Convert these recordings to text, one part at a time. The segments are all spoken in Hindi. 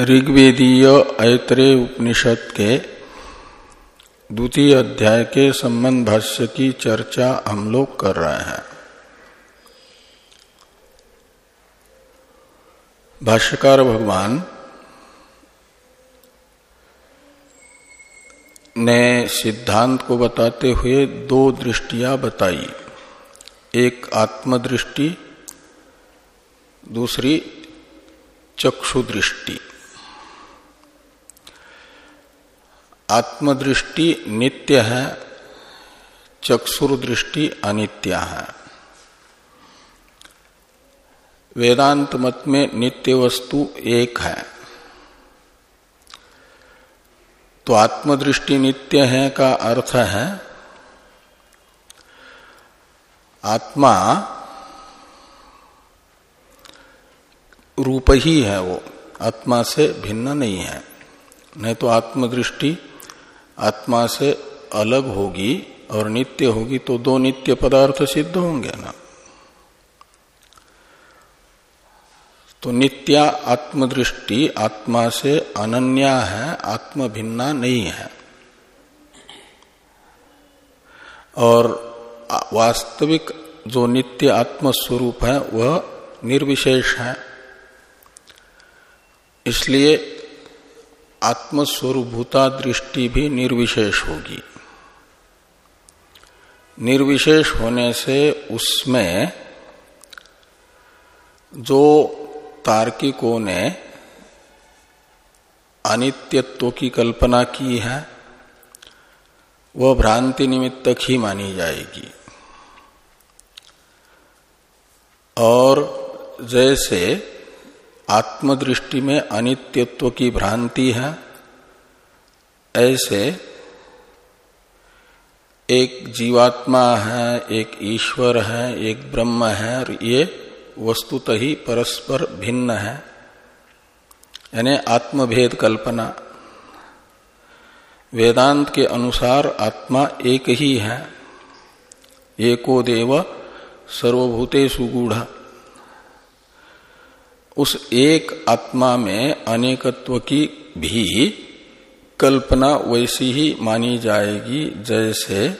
ऋग्वेदीय ऐतरे उपनिषद के द्वितीय अध्याय के संबंध भाष्य की चर्चा हम लोग कर रहे हैं। भाष्यकार भगवान ने सिद्धांत को बताते हुए दो दृष्टियाँ बताई। एक आत्मदृष्टि, दूसरी चक्षु दृष्टि आत्मदृष्टि नित्य है चक्षुर दृष्टि अनित्य है। वेदांत मत में नित्य वस्तु एक है। तो आत्मदृष्टि नित्य है का अर्थ है, आत्मा रूप ही है वो, आत्मा से भिन्न नहीं है। नहीं तो आत्मदृष्टि आत्मा से अलग होगी और नित्य होगी तो दो नित्य पदार्थ सिद्ध होंगे ना। तो नित्या आत्मदृष्टि, आत्मा से अनन्या है, आत्म भिन्ना नहीं है। और वास्तविक जो नित्य आत्म स्वरूप है, वह निर्विशेष है। इसलिए आत्मस्वरूभूता दृष्टि भी निर्विशेष होगी। निर्विशेष होने से उसमें जो तार्किकों ने अनित्यत्व की कल्पना की है, वह भ्रांति निमित्तक ही मानी जाएगी। और जैसे आत्मदृष्टि में अनित्यत्व की भ्रांति है। ऐसे एक जीवात्मा है, एक ईश्वर है, एक ब्रह्म है, और ये वस्तुत ही परस्पर भिन्न है। यानी आत्मभेद कल्पना। वेदांत के अनुसार आत्मा एक ही है। एको देव सर्वभूते सुगूढ़ उस एक आत्मा में अनेकत्व की भी कल्पना वैसी ही मानी जाएगी, जैसे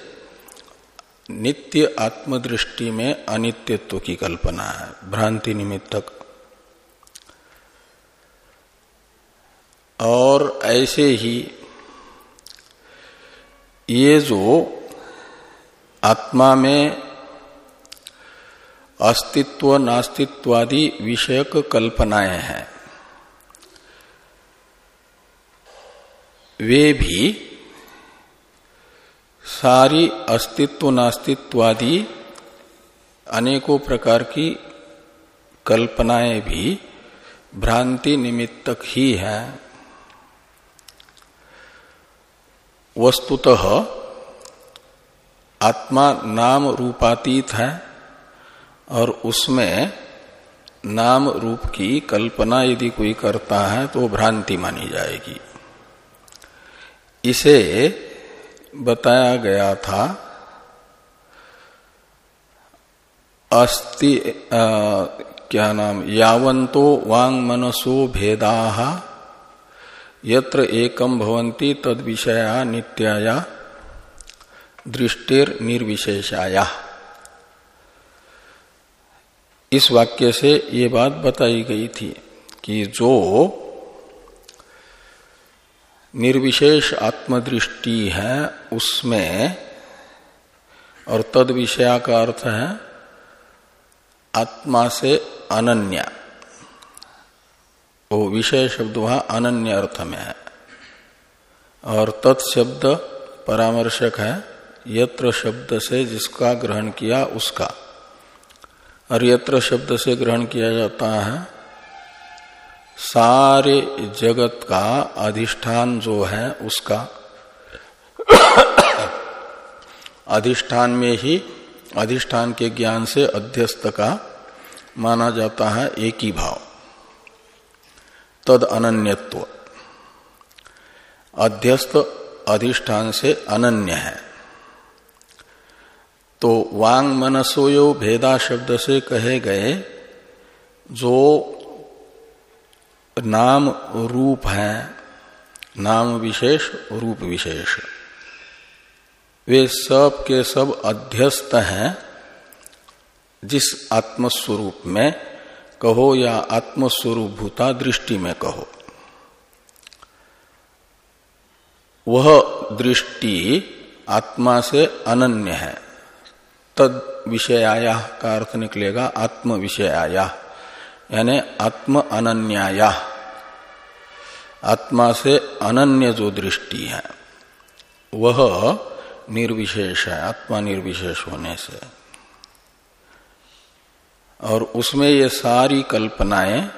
नित्य आत्मदृष्टि में अनित्यत्व की कल्पना है, भ्रांति निमित्तक। और ऐसे ही ये जो आत्मा में अस्तित्व नास्तित्वादि विषयक कल्पनाएँ हैं। वे भी सारी अस्तित्व नास्तित्वादि अनेकों प्रकार की कल्पनाएँ भी भ्रांति निमित्तक ही है। वस्तुतः आत्मा नाम रूपातीत है। और उसमें नाम रूप की कल्पना यदि कोई करता है तो भ्रांति मानी जाएगी। इसे बताया गया था अस्ति आ, क्या नाम यावंतो वांग मनसो भेदा यत्र एकम भवंती तद विषया नित्याया दृष्टिर निर्विशेषाया इस वाक्य से ये बात बताई गई थी कि जो निर्विशेष आत्मदृष्टि है, उसमें और तद विषया का अर्थ है, आत्मा से अनन्या। वो विषय शब्द वहाँ अनन्य अर्थ में है। और तत्शब्द परामर्शक है, यत्र शब्द से जिसका ग्रहण किया, उसका। और यत्र शब्द से ग्रहण किया जाता है। सारे जगत का अधिष्ठान जो है उसका अधिष्ठान में ही अधिष्ठान के ज्ञान से अध्यस्त का माना जाता है एक ही भाव। तद अनन्यत्व। अध्यस्त अधिष्ठान से अनन्य है। तो वांग मनसोयो भेदा शब्द से कहे गए, जो नाम रूप है, नाम विशेष, रूप विशेष। वे सब के सब अध्यस्त हैं, जिस आत्मस्वरूप में कहो या आत्मस्वरूप भूता दृष्टि में कहो। वह दृष्टि आत्मा से अनन्य है। तद विषयाया का अर्थ निकलेगा आत्म विषयाया यानी आत्म अनन्याया। आत्मा से अनन्य जो दृष्टि है, वह निर्विशेष है, आत्मा निर्विशेष होने से। और उसमें ये सारी कल्पनाएँ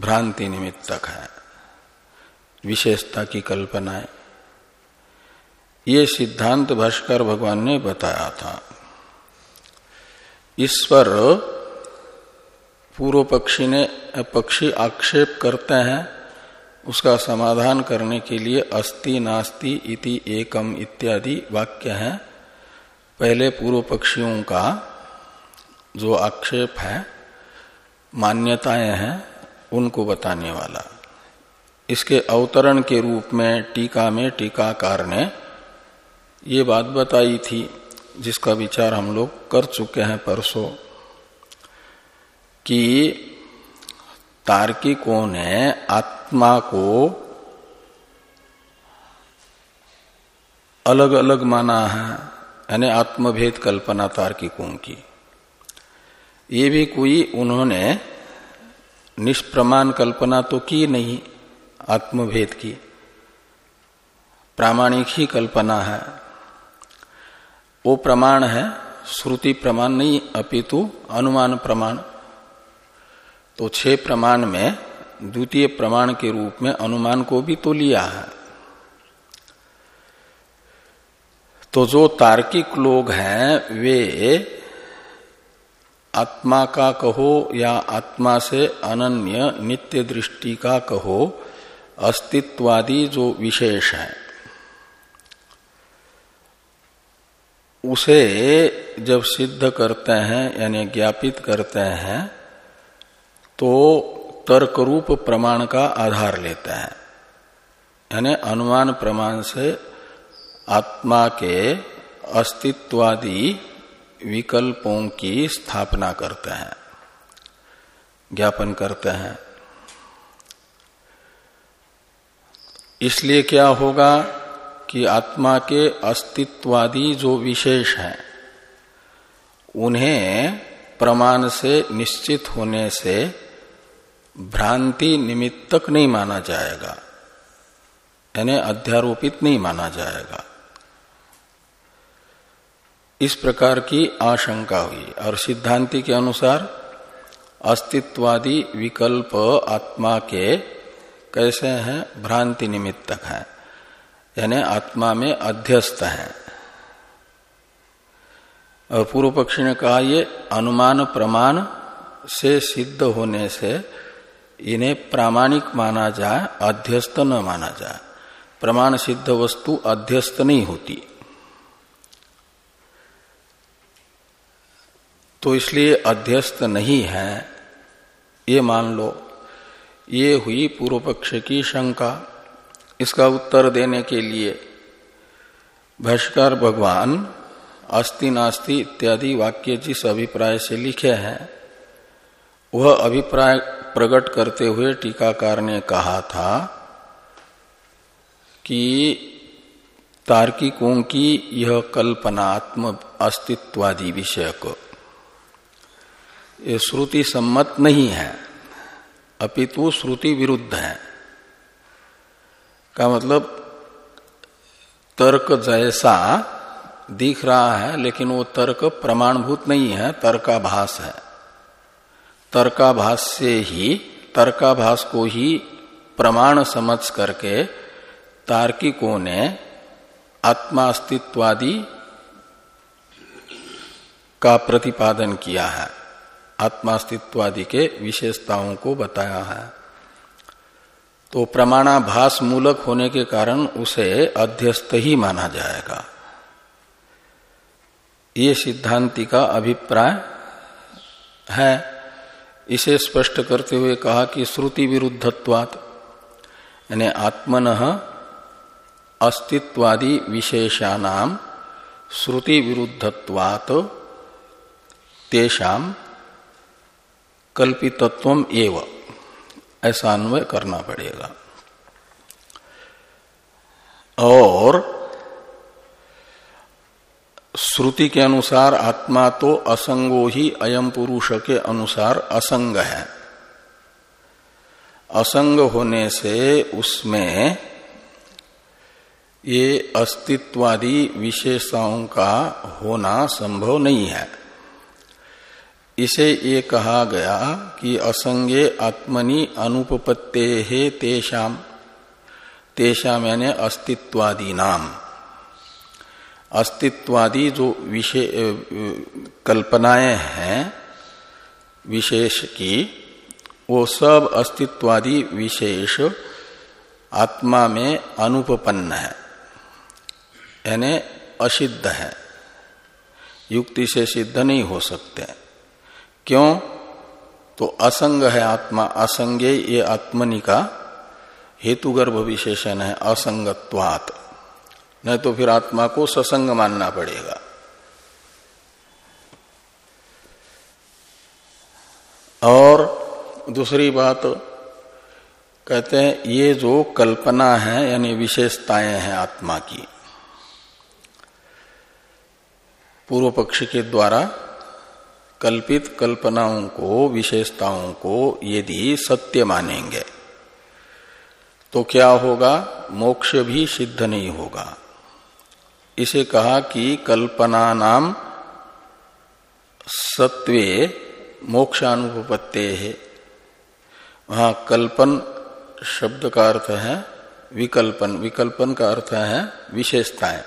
भ्रांति निमित्तक है, विशेषता की कल्पनाएँ। ये सिद्धांत भाष्कर भगवान ने बताया था। इस पर पूर्व पक्षी ने पक्षी आक्षेप करते हैं, उसका समाधान करने के लिए अस्ति नास्ति इति एकम इत्यादि वाक्य है। पहले पूर्व पक्षियों का जो आक्षेप है, मान्यताएँ हैं, उनको बताने वाला। इसके अवतरण के रूप में टीका में टीकाकार ने ये बात बताई थी। जिसका विचार हम लोग कर चुके हैं परसों, कि तार्किकों ने आत्मा को अलग अलग माना है, यानी आत्मभेद कल्पना तार्किकों की। ये भी कोई उन्होंने निष्प्रमाण कल्पना तो की नहीं, आत्मभेद की। प्रामाणिक ही कल्पना है। वो प्रमाण है, श्रुति प्रमाण नहीं, अपितु अनुमान प्रमाण। तो छह प्रमाण में, द्वितीय प्रमाण के रूप में अनुमान को भी तो लिया है। तो जो तार्किक लोग हैं, वे आत्मा का कहो या आत्मा से अनन्य नित्य दृष्टि का कहो, अस्तित्वादी जो विशेष है। उसे जब सिद्ध करते हैं, यानी ज्ञापित करते हैं तो तर्क रूप प्रमाण का आधार लेते हैं। यानी अनुमान प्रमाण से आत्मा के अस्तित्वादि विकल्पों की स्थापना करते हैं, ज्ञापन करते हैं। इसलिए क्या होगा? कि आत्मा के अस्तित्वादि जो विशेष हैं, उन्हें प्रमाण से निश्चित होने से भ्रांति निमित्तक नहीं माना जाएगा, यानी अध्यारोपित नहीं माना जाएगा। इस प्रकार की आशंका हुई और सिद्धांति के अनुसार अस्तित्वादी विकल्प आत्मा के कैसे हैं, भ्रांति निमित्तक है। यानी आत्मा में अध्यस्त है। और पूर्व पक्षी ने कहा, ये अनुमान प्रमाण से सिद्ध होने से इन्हें प्रामाणिक माना जाए, अध्यस्त न माना जाए। प्रमाण सिद्ध वस्तु अध्यस्त नहीं होती। तो इसलिए अध्यस्त नहीं है, ये मान लो, ये हुई पूर्व पक्ष की शंका। इसका उत्तर देने के लिए भाष्कर भगवान अस्ति नास्ति इत्यादि वाक्य जिस अभिप्राय से लिखे हैं, वह अभिप्राय प्रकट करते हुए टीकाकार ने कहा था कि तार्किकों की यह कल्पनात्म अस्तित्वादि विषय को श्रुति सम्मत नहीं है, अपितु श्रुति विरुद्ध है। का मतलब तर्क जैसा दिख रहा है, लेकिन वो तर्क प्रमाणभूत नहीं है, तर्काभास है। तर्काभास से ही, तर्काभास को ही प्रमाण समझ करके तार्किकों ने आत्मा अस्तित्वादि का प्रतिपादन किया है। आत्मास्तित्वादि के विशेषताओं को बताया है। तो प्रमाणाभास मूलक होने के कारण उसे अध्यस्त ही माना जाएगा। ये सिद्धांति का अभिप्राय है। इसे स्पष्ट करते हुए कहा कि श्रुति विरुद्धत्वात, यानी आत्मन अस्तित्वादि विशेषानाम श्रुति विरुद्धत्वात तेषाम कल्पितत्व एव। ऐसा अन्वय करना पड़ेगा। और श्रुति के अनुसार आत्मा तो असंगो ही अयम पुरुष के अनुसार असंग है। असंग होने से उसमें ये अस्तित्वादी विशेषताओं का होना संभव नहीं है। इसे ये कहा गया कि असंगे आत्मनि अनुपत्ते हे तेषाम। तेषाम यानी अस्तित्वादि नाम अस्तित्वादि जो विषय कल्पनाएँ हैं, विशेष की, वो सब अस्तित्वादी विशेष आत्मा में अनुपन्न है। यानी असिद्ध है। युक्ति से सिद्ध नहीं हो सकते। क्यों? तो असंग है आत्मा, असंगे ये आत्मनि का हेतुगर्भ विशेषण है, असंगत्वात। नहीं तो फिर आत्मा को ससंग मानना पड़ेगा। और दूसरी बात, कहते हैं, ये जो कल्पना है, यानी विशेषताएँ हैं आत्मा की, पूर्व पक्ष के द्वारा कल्पित कल्पनाओं को, विशेषताओं को यदि सत्य मानेंगे तो क्या होगा? मोक्ष भी सिद्ध नहीं होगा। इसे कहा कि कल्पना नाम सत्वे मोक्षानुपत्ते है। वहाँ कल्पन शब्द का अर्थ है विकल्पन। विकल्पन का अर्थ है विशेषताएँ।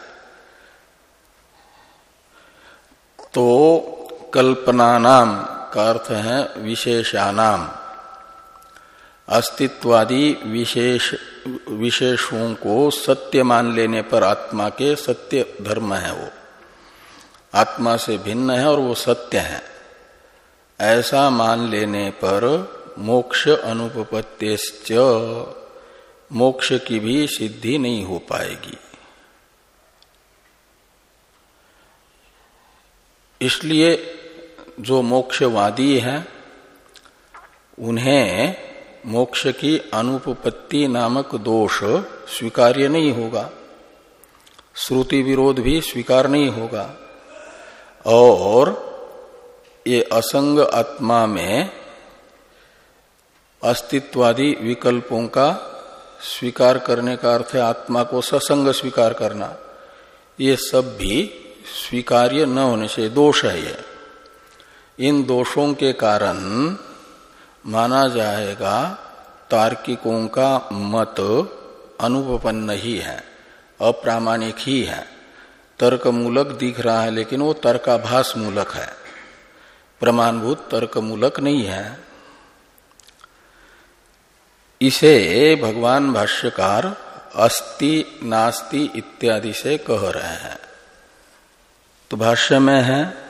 तो कल्पना नाम का अर्थ है विशेषानाम। अस्तित्वादि विशेष, विशेषों को सत्य मान लेने पर आत्मा के सत्य धर्म है वो। आत्मा से भिन्न है और वो सत्य है। ऐसा मान लेने पर मोक्ष अनुपत्य मोक्ष की भी सिद्धि नहीं हो पाएगी। इसलिए जो मोक्षवादी है, उन्हें मोक्ष की अनुपपत्ति नामक दोष स्वीकार्य नहीं होगा। श्रुति विरोध भी स्वीकार नहीं होगा। और ये असंग आत्मा में अस्तित्वादि विकल्पों का स्वीकार करने का अर्थ है आत्मा को ससंग स्वीकार करना। ये सब भी स्वीकार्य न होने से दोष है ये। इन दोषों के कारण माना जाएगा, तार्किकों का मत अनुपन्न ही है, अप्रामाणिक ही है। तर्क मूलक दिख रहा है, लेकिन वो तर्काभास मूलक है। प्रमाणभूत तर्क मूलक नहीं है। इसे भगवान भाष्यकार अस्ति, नास्ति इत्यादि से कह रहे हैं। तो भाष्य में है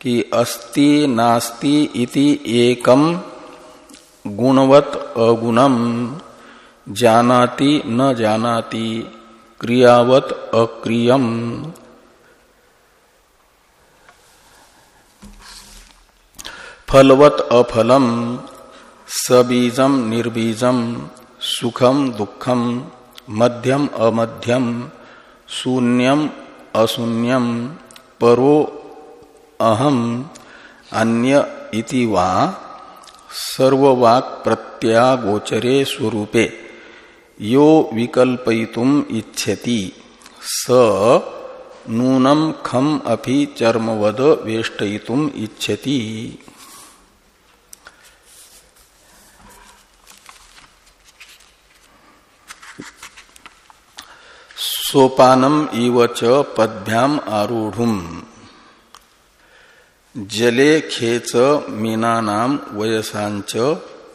कि अस्ति नास्ति इति एकम गुणवत अगुणम। जानाति न जानाति, क्रियावत अक्रियम। फलवत अफलम, सबीजम निर्बीजम, सुखम दुखम, मध्यम अमध्यम, शून्यम अशून्यम परो अहम अन्य इति वा सर्ववाक प्रत्यागोचरे स्वरूपे। यो विकल्पयितुम इच्छति। स नूनम खम अभी चर्मवद वेष्टयितुम इच्छति। सोपानम इव च पदभ्याम आरूढ़ जले खेच मीना नाम वयसांच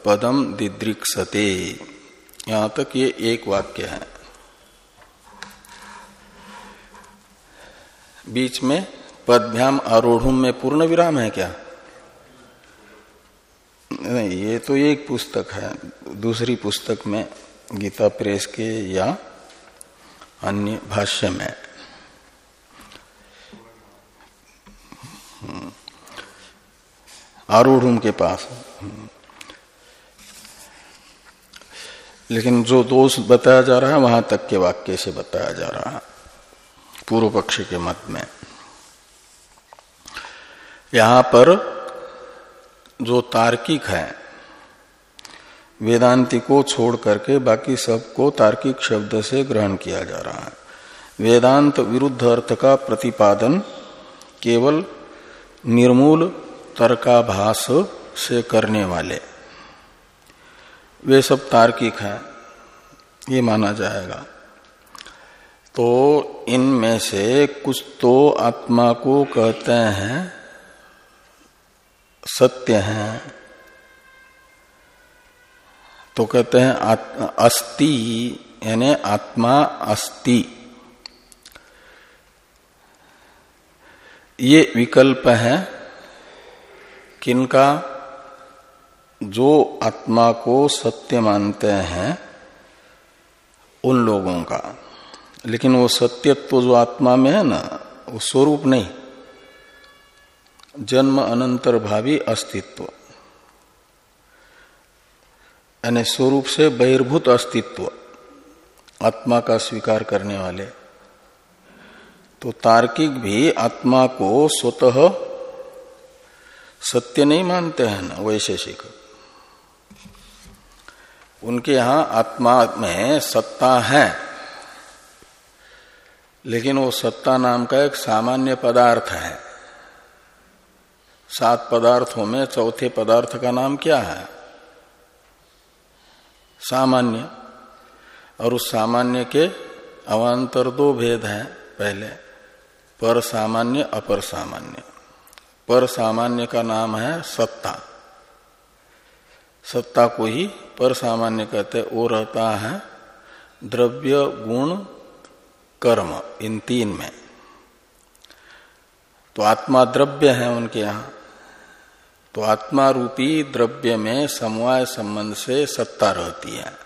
पदम दिदृक्षते यहाँ तक ये एक वाक्य है। बीच में पदभ्याम आरोढ़ में पूर्ण विराम है क्या? नहीं, ये तो एक पुस्तक है। दूसरी पुस्तक में गीता प्रेस के या अन्य भाष्य में। आरूढ़ के पास। लेकिन जो दोष बताया जा रहा है, वहाँ तक के वाक्य से बताया जा रहा है, पूर्व पक्ष के मत में। यहाँ पर जो तार्किक है, वेदांति को छोड़ करके बाकी सबको तार्किक शब्द से ग्रहण किया जा रहा है। वेदांत विरुद्ध अर्थ का प्रतिपादन केवल निर्मूल तर्काभास से करने वाले। वे सब तार्किक हैं, ये माना जाएगा। तो इनमें से कुछ तो आत्मा को कहते हैं, सत्य हैं। तो कहते हैं अस्ति, यानी आत्मा अस्ति। ये विकल्प है किनका जो आत्मा को सत्य मानते हैं, उन लोगों का। लेकिन वो सत्यत्व तो जो आत्मा में है ना, वो स्वरूप नहीं। जन्म अनंतर भावी अस्तित्व। यानी स्वरूप से बहिर्भूत अस्तित्व। आत्मा का स्वीकार करने वाले। तो तार्किक भी आत्मा को स्वतः सत्य नहीं मानते हैं ना, वैशेषिक। उनके यहाँ आत्मा में सत्ता है। लेकिन वो सत्ता नाम का एक सामान्य पदार्थ है। सात पदार्थों में चौथे पदार्थ का नाम क्या है? सामान्य। और उस सामान्य के अवान्तर दो भेद हैं, पहले पर सामान्य, अपर सामान्य। पर सामान्य का नाम है सत्ता। सत्ता को ही पर सामान्य कहते वो रहता है द्रव्य, गुण, कर्म, इन तीन में। तो आत्मा द्रव्य है उनके यहाँ। तो आत्मा रूपी द्रव्य में समवाय संबंध से सत्ता रहती है।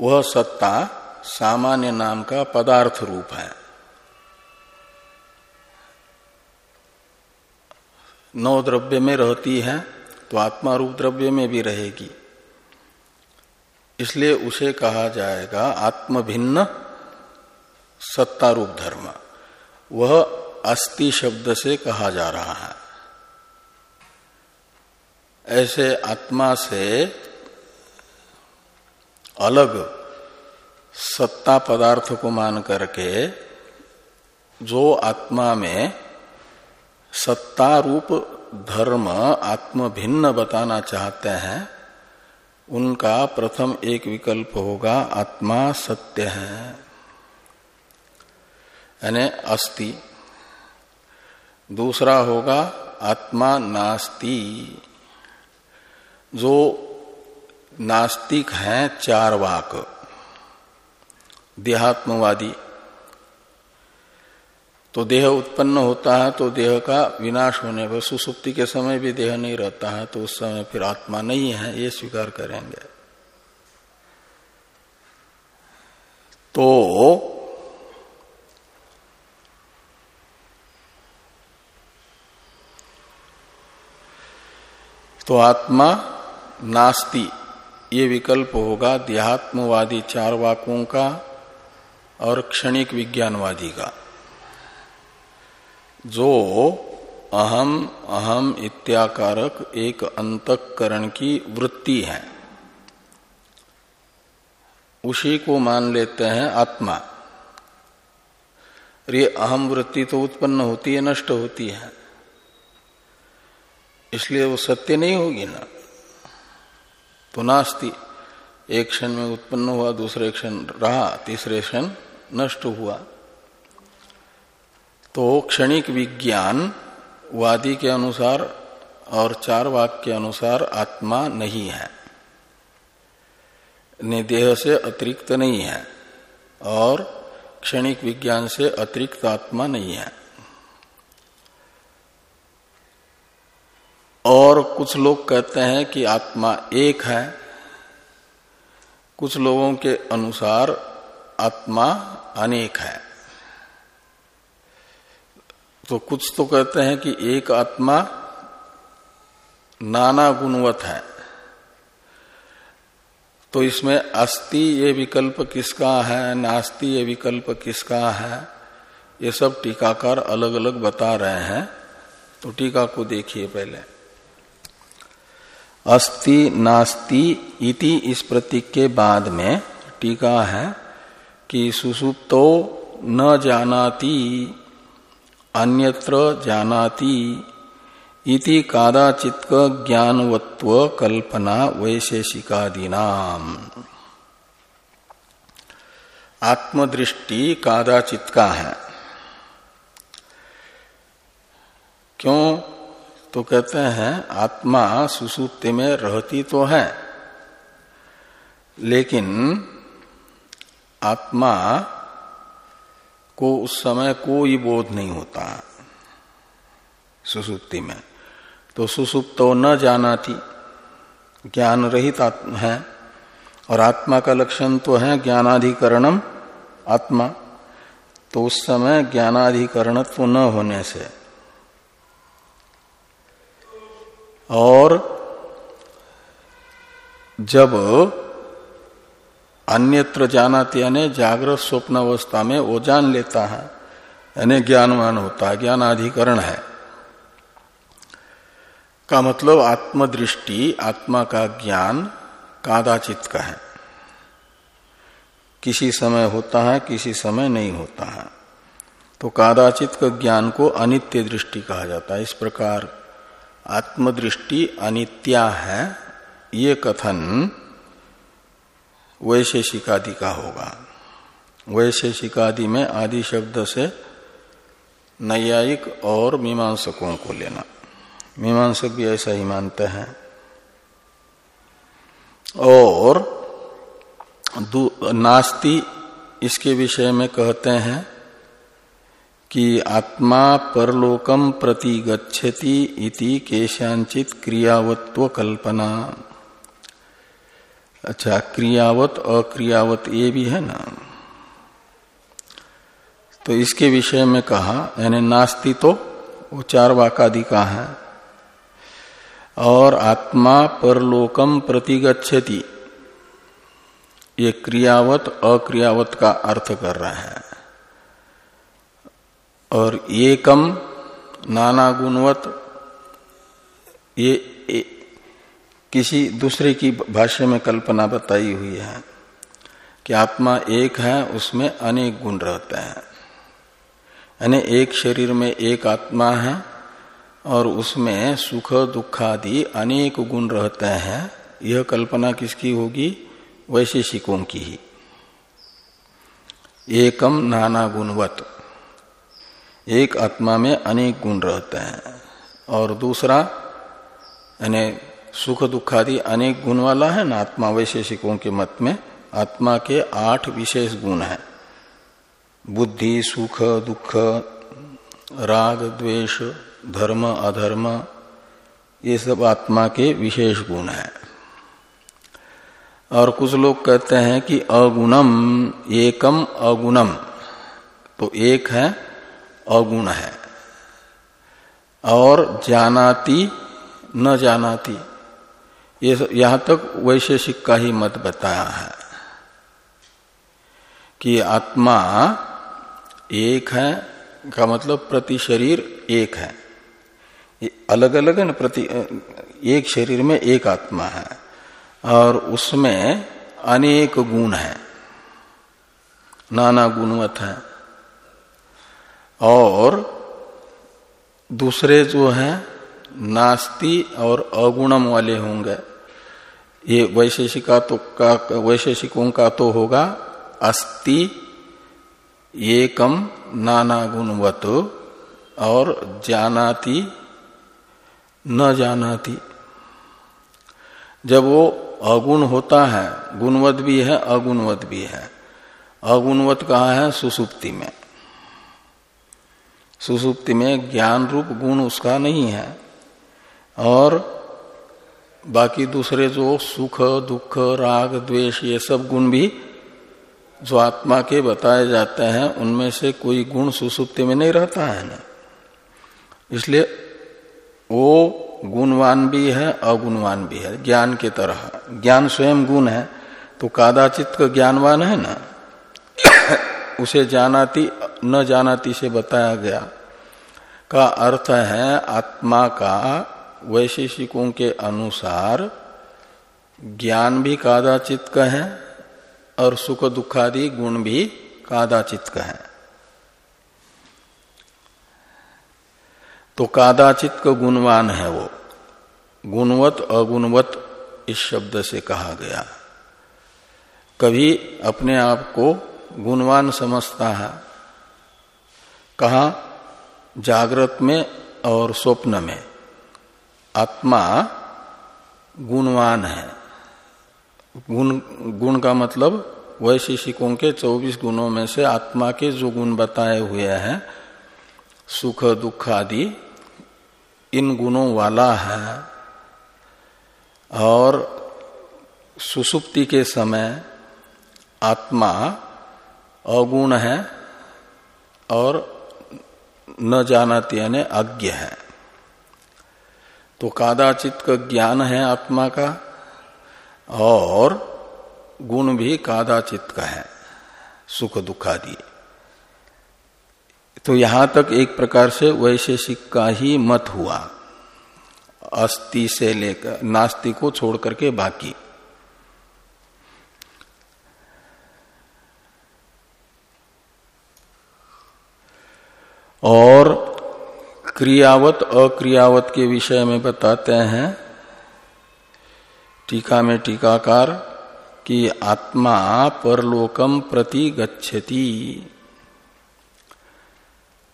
वह सत्ता सामान्य नाम का पदार्थ रूप है। नौ द्रव्य में रहती है तो आत्मा रूप द्रव्य में भी रहेगी। इसलिए उसे कहा जाएगा आत्म भिन्न सत्ता रूप धर्म। वह अस्थि शब्द से कहा जा रहा है। ऐसे आत्मा से अलग सत्ता पदार्थ को मान करके जो आत्मा में सत्ता रूप धर्म आत्म भिन्न बताना चाहते हैं, उनका प्रथम एक विकल्प होगा आत्मा सत्य है। यानी अस्थि दूसरा होगा आत्मा नास्ति। जो नास्तिक हैं चार वाक। देहात्मवादी तो देह उत्पन्न होता है तो देह का विनाश होने पर, सुसुप्ति के समय भी देह नहीं रहता है तो उस समय फिर आत्मा नहीं है, ये स्वीकार करेंगे। तो तो आत्मा नास्ति, ये विकल्प होगा देहात्मवादी चार वाकों का और क्षणिक विज्ञानवादी का। जो अहम अहम इत्याकारक एक अंतकरण की वृत्ति है। उसी को मान लेते हैं आत्मा। ये अहम वृत्ति तो उत्पन्न होती है, नष्ट होती है। इसलिए वो सत्य नहीं होगी ना। तो नास्ति। एक क्षण में उत्पन्न हुआ, दूसरे क्षण रहा, तीसरे क्षण नष्ट हुआ। तो क्षणिक विज्ञान वादी के अनुसार और चार वाक के अनुसार आत्मा नहीं है। देह से अतिरिक्त नहीं है और क्षणिक विज्ञान से अतिरिक्त आत्मा नहीं है। और कुछ लोग कहते हैं कि आत्मा एक है। कुछ लोगों के अनुसार आत्मा अनेक है। तो कुछ तो कहते हैं कि एक आत्मा नाना गुणवत है। तो इसमें अस्ति ये विकल्प किसका है, नास्ति ये विकल्प किसका है, ये सब टीकाकार अलग अलग बता रहे हैं। तो टीका को देखिए पहले। अस्ति नास्ति इति इस प्रतीक के बाद में टीका है कि सुसुप्तो न जानाति। अन्यत्र जानाति इति कादाचित ज्ञानवत्व कल्पना वैशेषिकादीनाम। आत्मदृष्टि कादाचित का है। क्यों? तो कहते हैं, आत्मा सुसुप्ति में रहती तो है, लेकिन आत्मा को उस समय कोई बोध नहीं होता सुसुप्ति में। तो सुसुप्त तो न जाना थी ज्ञान रहित आत्मा है और आत्मा का लक्षण तो है ज्ञानाधिकरणम आत्मा। तो उस समय ज्ञानाधिकरण तो न होने से। और जब अन्यत्र जानाती यानी जागृत स्वप्न अवस्था में वो जान लेता है। यानी ज्ञानवान होता है, ज्ञानाधिकरण है। का मतलब आत्मदृष्टि, आत्मा का ज्ञान कादाचित का है। किसी समय होता है, किसी समय नहीं होता है। तो कादाचित का ज्ञान को अनित्य दृष्टि कहा जाता है। इस प्रकार आत्मदृष्टि अनित्या है। ये कथन वैशेषिकादि का होगा। वैशेषिकादि में आदि शब्द से नैयायिक और मीमांसकों को लेना। मीमांसक भी ऐसा ही मानते हैं। और नास्ति इसके विषय में कहते हैं कि आत्मा परलोकम प्रति गच्छति इति केशांचित क्रियावत्व कल्पना अच्छा क्रियावत, अक्रियावत, ये भी है ना? तो इसके विषय में कहा, यानी नास्ति तो वो चार वाकादि का है। और आत्मा परलोकम प्रतिगछति ये क्रियावत, अक्रियावत का अर्थ कर रहा है। और एकम, नाना गुणवत ये किसी दूसरे की भाषा में कल्पना बताई हुई है कि आत्मा एक है, उसमें अनेक गुण रहते हैं। यानी एक शरीर में एक आत्मा है और उसमें सुख, दुख आदि अनेक गुण रहते हैं। यह कल्पना किसकी होगी? वैशेषिकों की ही। एकम नाना गुणवत। एक आत्मा में अनेक गुण रहते हैं। और दूसरा, यानी सुख दुख आदि अनेक गुण वाला है, ना आत्मा वैशेषिकों के मत में। आत्मा के आठ विशेष गुण हैं। बुद्धि, सुख, दुख, राग, द्वेष, धर्म, अधर्म, ये सब आत्मा के विशेष गुण है। और कुछ लोग कहते हैं कि अगुणम, एकम अगुणम। तो एक है, अगुण है। और जानाती, न जानाती। ये यहाँ तक वैशेषिक का ही मत बताया है कि आत्मा एक है, का मतलब प्रति शरीर एक है। अलग अलग है ना, प्रति, एक शरीर में एक आत्मा है। और उसमें अनेक गुण है। नाना गुणवत है। और दूसरे जो है, नास्ति और अगुणम वाले होंगे। ये वैशेषिका तो का, वैशेषिकों का तो होगा अस्ति, एकम नाना गुणवत और जानाति, न जानाती। जब वो अगुण होता है, गुणवत भी है, अगुणवत भी है। अगुणवत कहा है? सुसुप्ति में। सुसुप्ति में ज्ञान रूप गुण उसका नहीं है। और बाकी दूसरे जो सुख, दुख, राग, द्वेष, ये सब गुण भी जो आत्मा के बताए जाते हैं, उनमें से कोई गुण सुसुप्ति में नहीं रहता है ना। इसलिए वो गुणवान भी है, अगुणवान भी है, ज्ञान के तरह। ज्ञान स्वयं गुण है तो कादाचित का ज्ञानवान है ना। उसे जानाती, न जानाती से बताया गया। का अर्थ है, आत्मा का वैशेषिकों के अनुसार ज्ञान भी कादाचित का है और सुख दुखादि गुण भी कादाचित का है तो कादाचित का गुणवान है वो। गुणवत, अगुणवत इस शब्द से कहा गया। कभी अपने आप को गुणवान समझता है। कहा, जागृत में और स्वप्न में। आत्मा गुणवान है। गुण गुण का मतलब वैशिषिकों के 24 गुणों में से आत्मा के जो गुण बताए हुए हैं, सुख, दुख आदि, इन गुणों वाला है। और सुसुप्ति के समय आत्मा अगुण है और न जानाती यानी अज्ञ है। तो कादाचित का ज्ञान है आत्मा का, और गुण भी कादाचित का है, सुख दुखादि। तो यहाँ तक एक प्रकार से वैशेषिक का ही मत हुआ, अस्थि से लेकर, नास्ति को छोड़ करके बाकी। और क्रियावत, अक्रियावत के विषय में बताते हैं। टीका में टीकाकार कि आत्मा परलोकम प्रति गच्छति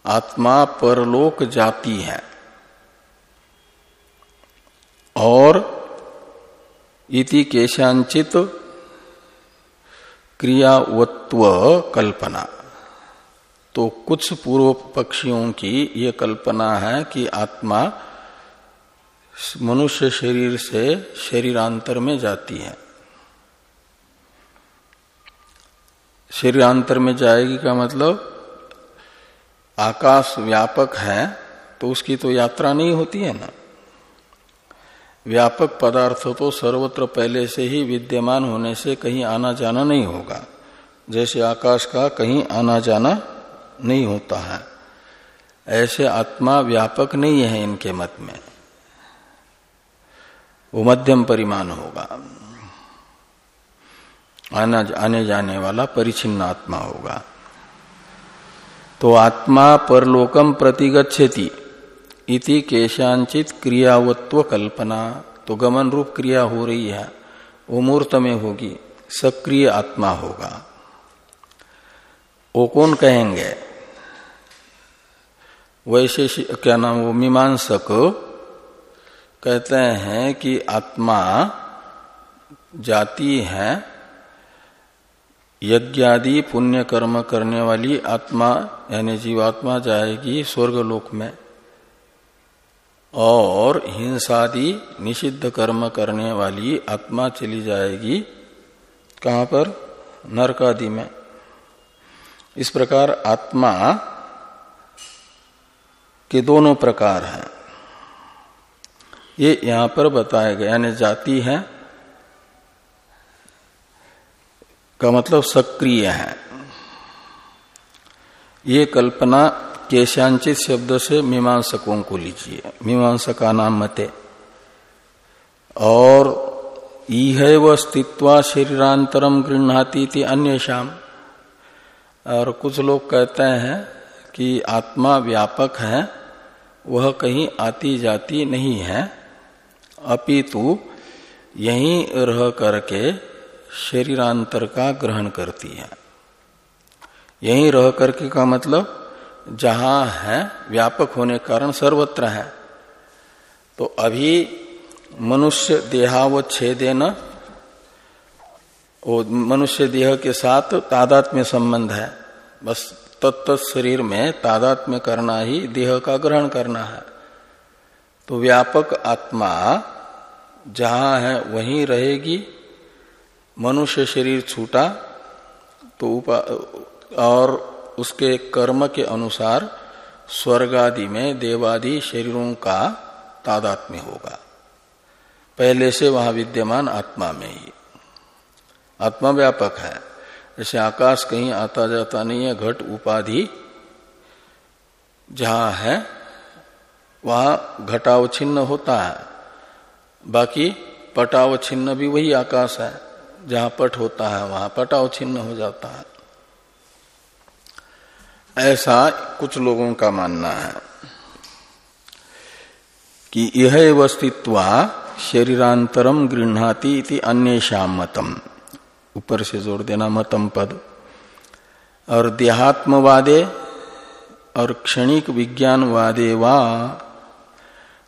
आत्मा परलोक जाती है। और इति केशांचित क्रियावत्व कल्पना। तो कुछ पूर्व पक्षियों की ये कल्पना है कि आत्मा मनुष्य शरीर से शरीरांतर में जाती है। शरीरांतर में जाएगी का मतलब आकाश व्यापक है तो उसकी तो यात्रा नहीं होती है ना। व्यापक पदार्थ तो सर्वत्र पहले से ही विद्यमान होने से कहीं आना जाना नहीं होगा। जैसे आकाश का कहीं आना जाना नहीं होता है। ऐसे आत्मा व्यापक नहीं है इनके मत में। वो मध्यम परिमाण होगा। आना, आने जाने वाला परिचिन्न आत्मा होगा। तो आत्मा परलोकम प्रतिगछति इति केशांचित क्रियावत्व कल्पना। तो गमन रूप क्रिया हो रही है। वो मूर्त में होगी। सक्रिय आत्मा होगा। वो कौन कहेंगे? वैशेषिक क्या नाम वो? मीमांसक। कहते हैं कि आत्मा जाती है, यज्ञादि पुण्य कर्म करने वाली आत्मा, यानी जीवात्मा जाएगी स्वर्गलोक में। और हिंसादि निषिद्ध कर्म करने वाली आत्मा चली जाएगी कहाँ पर? नरकादि में। इस प्रकार आत्मा के दोनों प्रकार हैं। ये यहाँ पर बताया गया, यानी जाति है का मतलब सक्रिय है। ये कल्पना केशांचित शब्द से मीमांसकों को लीजिए। मीमांसका नाम मते। और व स्थित्वा शरीरांतरम गृहती अन्य शाम और कुछ लोग कहते हैं कि आत्मा व्यापक है वह कहीं आती जाती नहीं है। अपितु यहीं रह करके शरीरांतर का ग्रहण करती है। यहीं रह करके का मतलब जहाँ है, व्यापक होने के कारण सर्वत्र है। तो अभी मनुष्य देहावच्छेदेन, वो मनुष्य देह के साथ तादात्म्य संबंध है। बस तत्त शरीर में तादात्म्य करना ही, देह का ग्रहण करना है। तो व्यापक आत्मा जहाँ है, वहीं रहेगी। मनुष्य शरीर छूटा तो उपा, और उसके कर्म के अनुसार स्वर्ग आदि में देवादि शरीरों का तादात्म्य होगा। पहले से वहाँ विद्यमान आत्मा में ही। आत्मा व्यापक है। जैसे आकाश कहीं आता जाता नहीं है, घट उपाधि जहाँ है, वहाँ घटाव छिन्न होता है। बाकी पटाव छिन्न भी वही आकाश है, जहाँ पट होता है, वहाँ पटाव छिन्न हो जाता है। ऐसा कुछ लोगों का मानना है कि यह अस्तित्व शरीरांतरम गृहती अन्य मतम। ऊपर से जोड़ देना मतम पद। और देहात्मवादे और क्षणिक विज्ञानवादे वा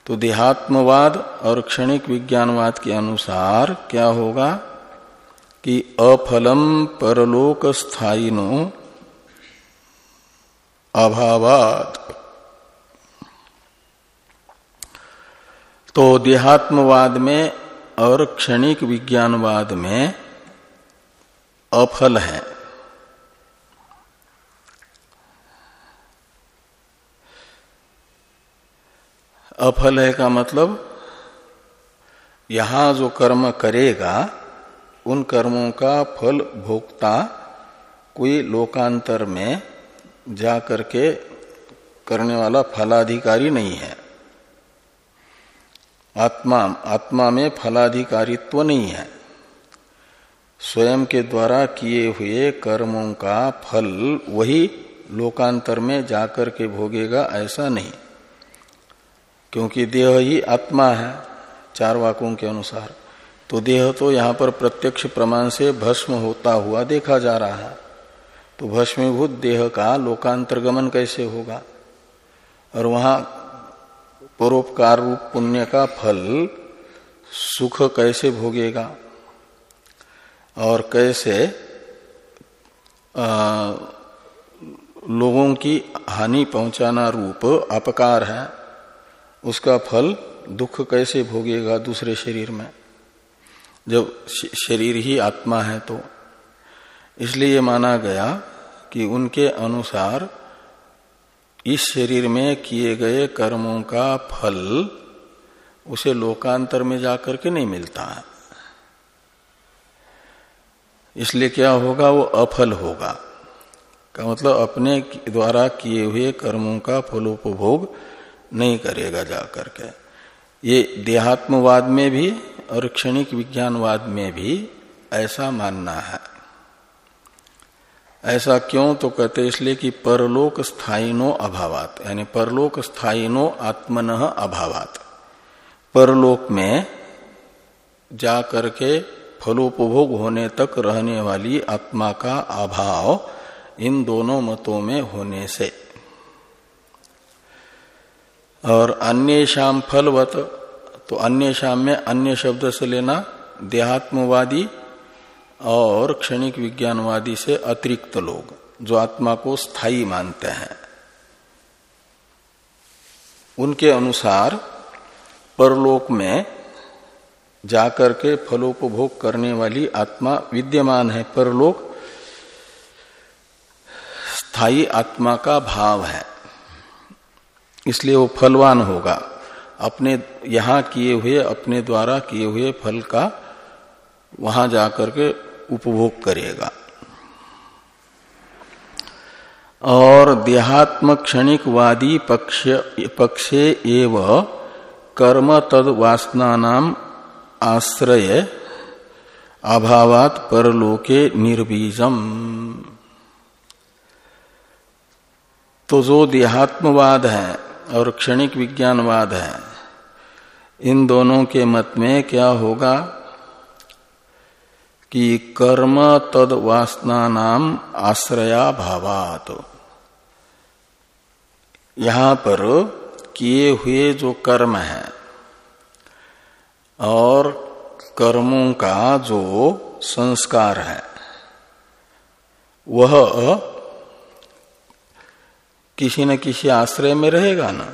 तो देहात्मवाद और क्षणिक विज्ञानवाद के अनुसार क्या होगा कि अफलम परलोक स्थायिनो अभावात। तो देहात्मवाद में और क्षणिक विज्ञानवाद में अफल है। अफल है का मतलब यहाँ जो कर्म करेगा, उन कर्मों का फल भोक्ता कोई लोकांतर में जा करके करने वाला फलाधिकारी नहीं है। आत्मा आत्मा में फलाधिकारित्व नहीं है। स्वयं के द्वारा किए हुए कर्मों का फल वही लोकांतर में जाकर के भोगेगा, ऐसा नहीं। क्योंकि देह ही आत्मा है, चार वाकों के अनुसार। तो देह तो यहाँ पर प्रत्यक्ष प्रमाण से भस्म होता हुआ देखा जा रहा है। तो भस्मीभूत देह का लोकांतर गमन कैसे होगा? और वहाँ परोपकार रूप पुण्य का फल सुख कैसे भोगेगा? और कैसे आ, लोगों की हानि पहुंचाना रूप अपकार है उसका फल दुख कैसे भोगेगा दूसरे शरीर में? जब शरीर ही आत्मा है तो। इसलिए माना गया कि उनके अनुसार इस शरीर में किए गए कर्मों का फल उसे लोकांतर में जाकर के नहीं मिलता है। इसलिए क्या होगा, वो अफल होगा। का मतलब अपने द्वारा किए हुए कर्मों का फलोपभोग नहीं करेगा जाकर के। ये देहात्मवाद में भी और क्षणिक विज्ञानवाद में भी ऐसा मानना है। ऐसा क्यों? तो कहते इसलिए कि परलोक स्थायिनो अभावात, यानी परलोक स्थायिनो आत्मन अभावात। परलोक में जा करके फलोपभोग होने तक रहने वाली आत्मा का अभाव इन दोनों मतों में होने से। और अन्य शाम फलवत तो अन्य शाम में अन्य शब्द से लेना देहात्मवादी और क्षणिक विज्ञानवादी से अतिरिक्त लोग, जो आत्मा को स्थायी मानते हैं। उनके अनुसार परलोक में जाकर के फलोपभोग करने वाली आत्मा विद्यमान है, परलोक स्थायी आत्मा का भाव है। इसलिए वो फलवान होगा। अपने यहाँ किए हुए, अपने द्वारा किए हुए फल का वहाँ जाकर के उपभोग करेगा। और देहात्म क्षणिकवादी पक्ष, पक्षे एव कर्म तद वासना नाम आश्रय अभावात परलोके निर्बीजम। तो जो देहात्मवाद है और क्षणिक विज्ञानवाद है, इन दोनों के मत में क्या होगा कि कर्म तद वासना नाम आश्रया भावात यहाँ पर किए हुए जो कर्म है और कर्मों का जो संस्कार है, वह किसी न किसी आश्रय में रहेगा ना,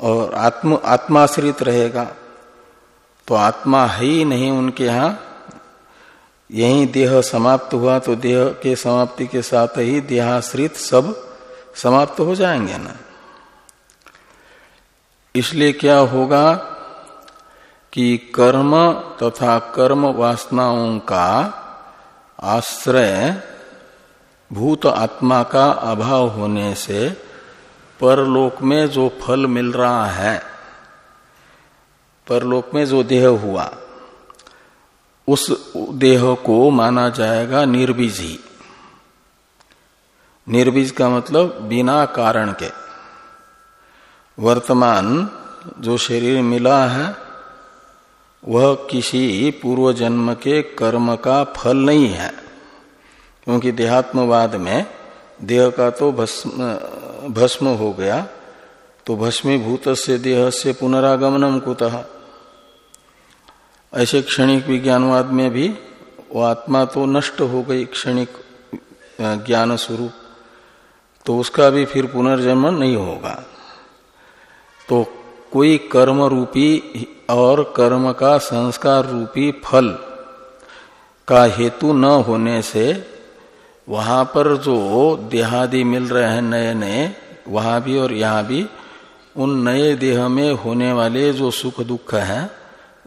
और आत्म, आत्माश्रित रहेगा तो आत्मा है ही नहीं उनके यहाँ। यही देह समाप्त हुआ तो देह के समाप्ति के साथ ही देहाश्रित सब समाप्त हो जाएँगे ना। इसलिए क्या होगा कि कर्म तथा कर्म वासनाओं का आश्रय भूत आत्मा का अभाव होने से परलोक में जो फल मिल रहा है, परलोक में जो देह हुआ, उस देह को माना जाएगा निर्बीज। ही निर्बीज का मतलब बिना कारण के। वर्तमान जो शरीर मिला है वह किसी पूर्व जन्म के कर्म का फल नहीं है, क्योंकि देहात्मवाद में देह का तो भस्म भस्म हो गया तो भस्मीभूत से देह से पुनरागमनम कुतः? ऐसे क्षणिक विज्ञानवाद में भी वो आत्मा तो नष्ट हो गई क्षणिक ज्ञान स्वरूप तो उसका भी फिर पुनर्जन्म नहीं होगा। तो कोई कर्म रूपी और कर्म का संस्कार रूपी फल का हेतु न होने से वहाँ पर जो देहादि मिल रहे हैं नए नए वहाँ भी और यहाँ भी, उन नए देह में होने वाले जो सुख दुख हैं,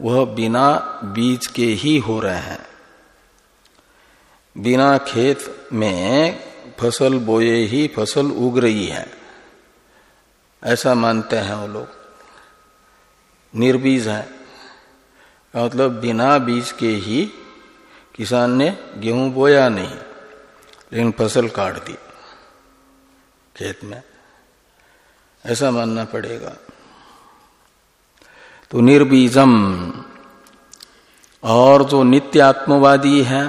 वह बिना बीज के ही हो रहे हैं। बिना खेत में फ़सल बोए ही फ़सल उग रही है। ऐसा मानते हैं वो लोग। निर्बीज है। मतलब बिना बीज के ही किसान ने गेहूँ बोया नहीं, लेकिन फ़सल काट दी खेत में। ऐसा मानना पड़ेगा। तो निर्बीजम, और जो नित्य आत्मवादी है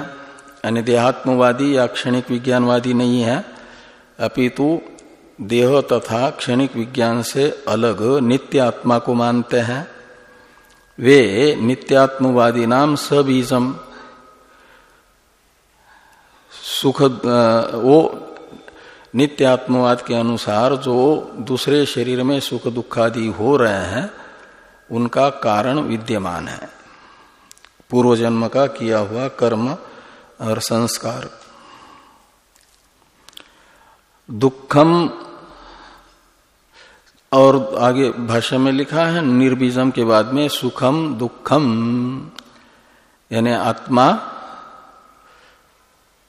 यानी देहात्मवादी या क्षणिक विज्ञानवादी नहीं है, अपितु देह तथा क्षणिक विज्ञान से अलग नित्य आत्मा को मानते हैं। वे नित्यात्मवादी नाम सबीजम। सुख वो नित्यात्मवाद के अनुसार जो दूसरे शरीर में सुख दुखादि हो रहे हैं, उनका कारण विद्यमान है। पूर्व जन्म का किया हुआ कर्म और संस्कार। दुखम और आगे भाषा में लिखा है निर्बीजम के बाद में सुखम दुखम, यानी आत्मा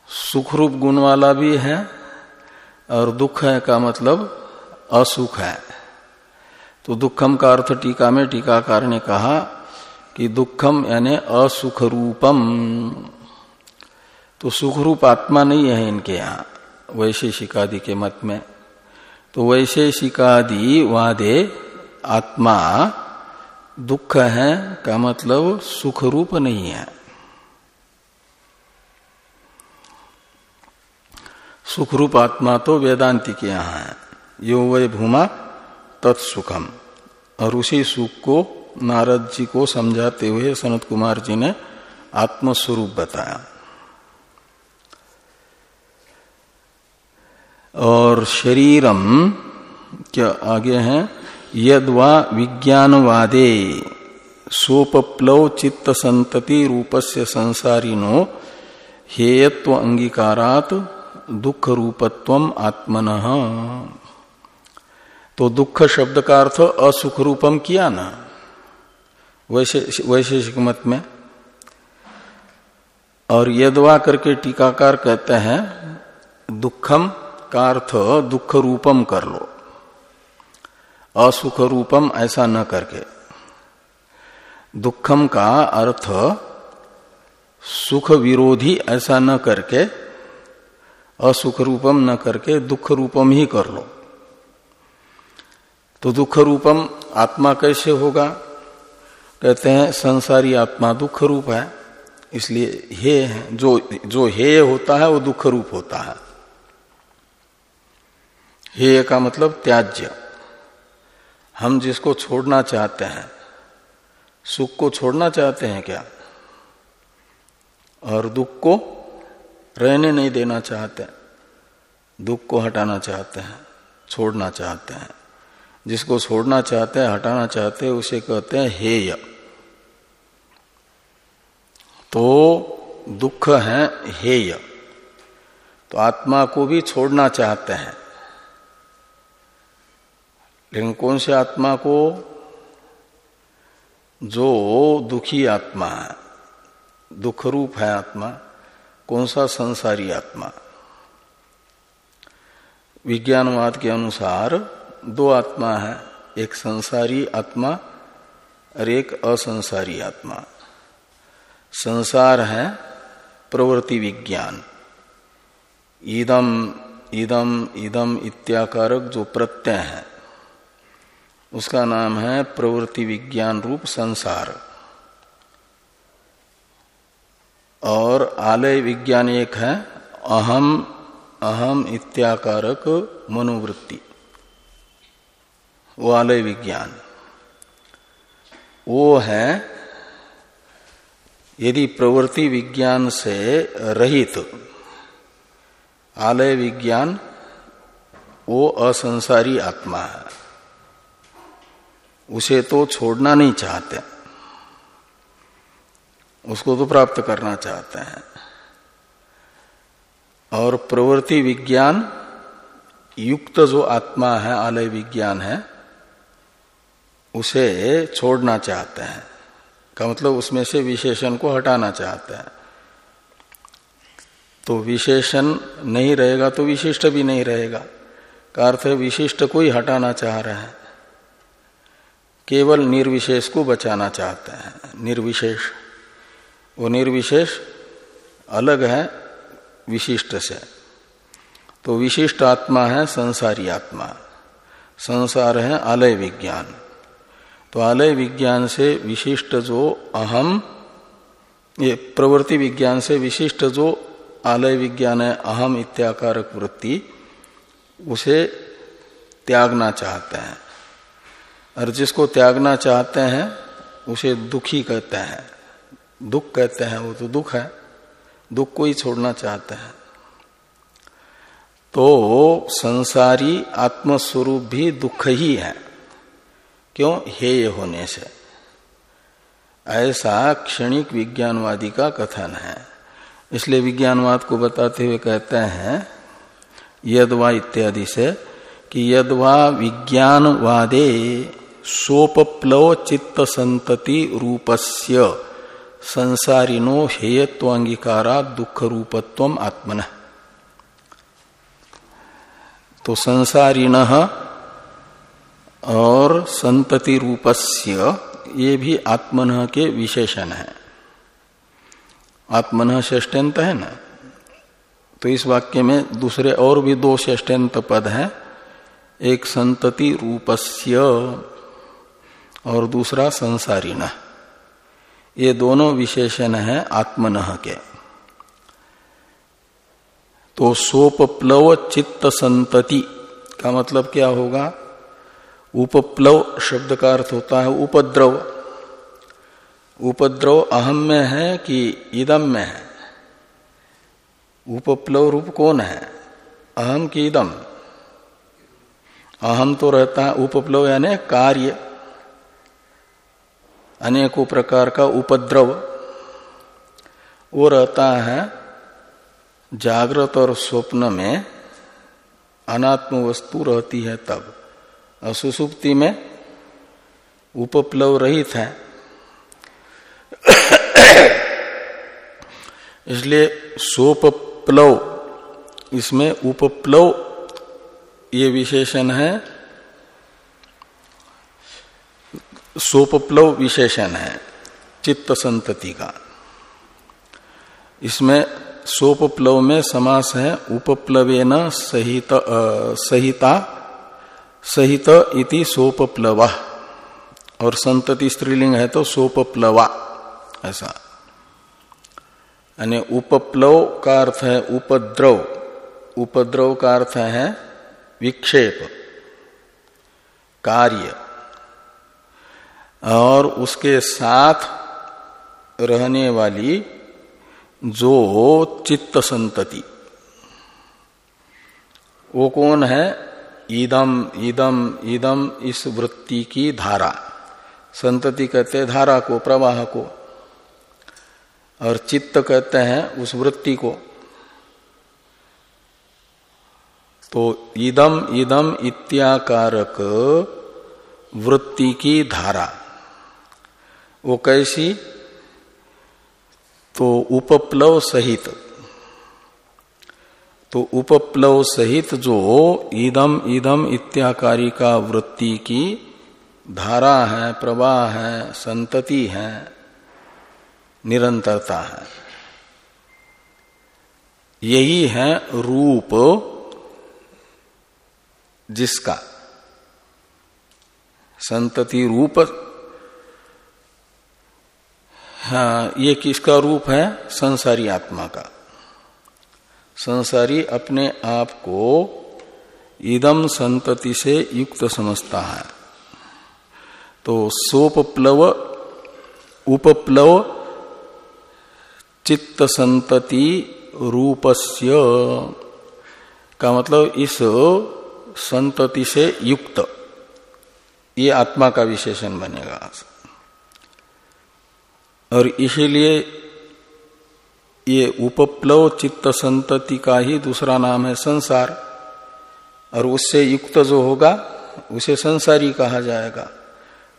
सुखरूप गुण वाला भी है और दुख है का मतलब असुख है। तो दुखम का अर्थ टीका में टीकाकार ने कहा कि दुखम यानी असुख रूपम तो सुखरूप आत्मा नहीं है इनके यहाँ, वैशेषिकादि के मत में। तो वैशेषिकादि वादे आत्मा, दुख है का मतलब सुख रूप नहीं है। सुखरूप आत्मा तो वेदांति के यहाँ है। यो वै भूमा तत्सुखम। और उसी सुख को नारद जी को समझाते हुए सनत कुमार जी ने आत्मस्वरूप बताया। और शरीरम, क्या आगे है? यदवा विज्ञानवादे, सोपप्लव चित्त संतति रूपस्य संसारिनो, हेयत्व अंगीकारात दुख रूपत्व आत्मन। तो दुख शब्द का अर्थ असुख रूपम किया ना? वैशेषिक मत में। और यदवा करके टीकाकार कहते हैं, दुखम का अर्थ दुख रूपम कर लो। असुख रूपम ऐसा न करके। दुखम का अर्थ सुख विरोधी ऐसा न करके असुख रूपम न करके दुख रूपम ही कर लो। तो दुख रूपम आत्मा कैसे होगा? कहते हैं, संसारी आत्मा दुख रूप है, इसलिए हे है, जो जो हे होता है, वो दुख रूप होता है। हे का मतलब त्याज्य। हम जिसको छोड़ना चाहते हैं, सुख को छोड़ना चाहते हैं क्या? और दुख को रहने नहीं देना चाहते, दुख को हटाना चाहते हैं, छोड़ना चाहते हैं। जिसको छोड़ना चाहते हैं, हटाना चाहते हैं, उसे कहते हैं हेय। तो दुख है हेय। तो आत्मा को भी छोड़ना चाहते हैं। लेकिन कौन से आत्मा को, जो दुखी आत्मा है दुख रूप है आत्मा, कौन सा संसारी आत्मा? विज्ञानवाद के अनुसार दो आत्मा है, एक संसारी आत्मा और एक असंसारी आत्मा। संसार है प्रवृत्ति विज्ञान। इदम इदम इदम इत्याकारक जो प्रत्यय है उसका नाम है प्रवृत्ति विज्ञान रूप संसार। और आलय विज्ञान एक है, अहम अहम इत्याकारक मनोवृत्ति। वो आलय विज्ञान। वो है, यदि प्रवृत्ति विज्ञान से रहित, आलय विज्ञान, वो असंसारी आत्मा है। उसे तो छोड़ना नहीं चाहते। उसको तो प्राप्त करना चाहते हैं। और प्रवृत्ति विज्ञान, युक्त जो आत्मा है, आलय विज्ञान है, उसे छोड़ना चाहते हैं। का मतलब उसमें से विशेषण को हटाना चाहते हैं। तो विशेषण नहीं रहेगा तो विशिष्ट भी नहीं रहेगा। का अर्थ विशिष्ट को ही हटाना चाह रहे हैं। केवल निर्विशेष को बचाना चाहते हैं। निर्विशेष। वो निर्विशेष अलग है, विशिष्ट से। तो विशिष्ट आत्मा है, संसारी आत्मा। संसार है, आलय विज्ञान। तो आलय विज्ञान से विशिष्ट जो अहम, ये प्रवृत्ति विज्ञान से विशिष्ट जो आलय विज्ञान है, अहम इत्याकारक वृत्ति, उसे त्यागना चाहते हैं। और जिसको त्यागना चाहते हैं, उसे दुखी कहते हैं। दुख कहते हैं, वो तो दुख है। दुख को ही छोड़ना चाहते हैं। तो संसारी आत्मस्वरूप भी दुख ही है। क्यों? हेय होने से। ऐसा क्षणिक विज्ञानवादी का कथन है। इसलिए विज्ञानवाद को बताते हुए कहते हैं, यदवा इत्यादि से, कि यदवा विज्ञानवादे सोपप्लव चित्त संतति रूपस्य। संसारिनो हेयत्वांगीकारा दुख रूपत्व आत्मन। तो संसारिण और संतति रूपस्य ये भी आत्मन के विशेषण है। आत्मन ष्टंत है ना? तो इस वाक्य में दूसरे और भी दो ष्टंत पद हैं। एक संतति रूपस्य और दूसरा संसारी न ये दोनों विशेषण है आत्मन के। तो सोपप्लव चित्त संतति का मतलब क्या होगा? उपप्लव शब्द का अर्थ होता है उपद्रव। उपद्रव अहम में है कि इदम में है? उपप्लव रूप कौन है? अहम की इदम? अहम तो रहता है उपप्लव यानी कार्य। अनेकों प्रकार का उपद्रव वो रहता है जागृत और स्वप्न में, अनात्म वस्तु रहती है तब। और सुसुप्ति में उपप्लव रहित है। इसलिए सोपप्लव, इसमें उपप्लव ये विशेषण है। सोपप्लव विशेषण है चित्त संतति का। इसमें सोपप्लव में समास है, उपप्लवेन सहित सहिता, सहित इति सोपप्लवा। और संतति स्त्रीलिंग है तो सोपप्लवा, ऐसा। यानी उपप्लव का अर्थ है उपद्रव उपद्रव का अर्थ है विक्षेप, कार्य। और उसके साथ रहने वाली जो चित्त संतति वो कौन है? ईदम ईदम ईदम इस वृत्ति की धारा। संतति कहते हैं धारा को, प्रवाह को। और चित्त कहते हैं उस वृत्ति को। तो ईदम ईदम इत्याकारक वृत्ति की धारा। वो कैसी? तो उपप्लव सहित। तो उपप्लव सहित जो ईदम ईदम इत्याकारी का वृत्ति की धारा है, प्रवाह है, संतति है, निरंतरता है। यही है रूप जिसका। संतति रूप हाँ ये किसका रूप है? संसारी आत्मा का। संसारी अपने आप को इदम संतति से युक्त समझता है। तो सोपप्लव, उपप्लव, चित्त संतति रूपस्य का मतलब इस संतति से युक्त। ये आत्मा का विशेषण बनेगा। और इसीलिए ये उपप्लव चित्त संतति का ही दूसरा नाम है संसार। और उससे युक्त जो होगा, उसे संसारी कहा जाएगा।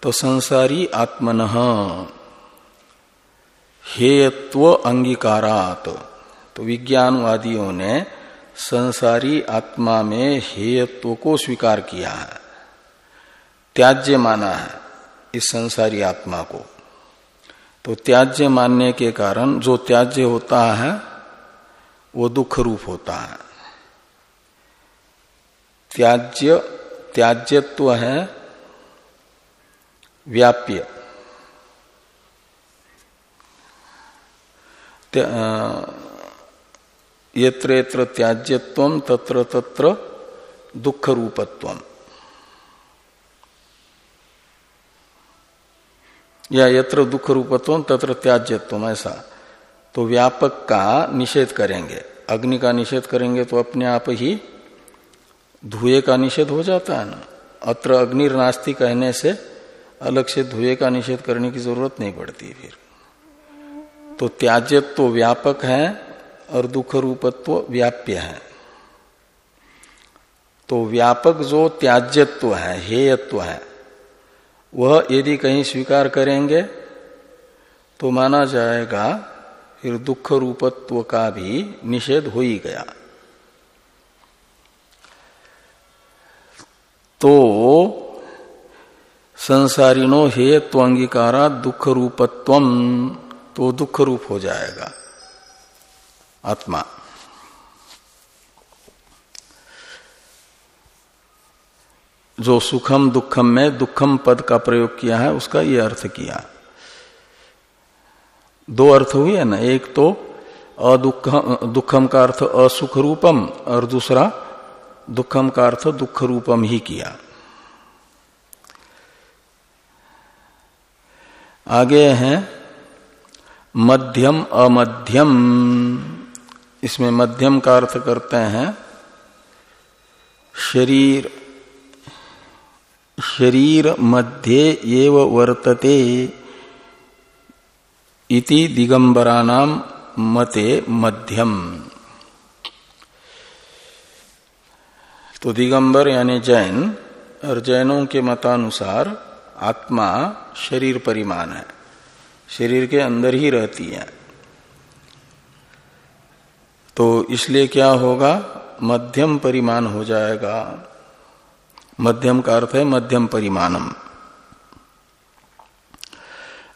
तो संसारी आत्मन हेयत्व अंगीकारात। तो विज्ञानवादियों ने संसारी आत्मा में हेयत्व को स्वीकार किया है। त्याज्य माना है इस संसारी आत्मा को। तो त्याज्य मानने के कारण जो त्याज्य होता है, वो दुख रूप होता है। त्याज्य, त्याज्यत्व है व्याप्य। यत्र यत्र त्याज्यत्व, तत्र तत्र दुख रूपत्वम या यत्र दुख रूपत्व तत्र त्याज्यत्व, ऐसा। तो व्यापक का निषेध करेंगे। अग्नि का निषेध करेंगे तो अपने आप ही धुएँ का निषेध हो जाता है ना। अत्र अग्निर्नास्ति कहने से अलग से धुए का निषेध करने की ज़रूरत नहीं पड़ती फिर। तो त्याज्यत्व तो व्यापक है और दुख रूपत्व व्याप्य है। तो व्यापक जो त्याज्यत्व है, हेयत्व है वह यदि कहीं स्वीकार करेंगे तो माना जाएगा फिर दुख रूपत्व का भी निषेध हो ही गया। तो संसारिणो हे तो अंगीकारा दुख रूपत्व तो दुख रूप हो जाएगा आत्मा। जो सुखम दुखम में दुखम पद का प्रयोग किया है, उसका ये अर्थ किया। दो अर्थ हुए है ना, एक तो अदुख, दुखम का अर्थ असुख रूपम और दूसरा दुखम का अर्थ दुख रूपम ही किया। आगे हैं, मध्यम अमध्यम। इसमें मध्यम का अर्थ करते हैं, शरीर शरीर मध्ये एव वर्तते इति दिगंबरानाम मते मध्यम। तो दिगंबर यानी जैन, और जैनों के मतानुसार आत्मा शरीर परिमाण है। शरीर के अंदर ही रहती है। तो इसलिए क्या होगा? मध्यम परिमाण हो जाएगा। मध्यम का अर्थ है मध्यम परिमाणम।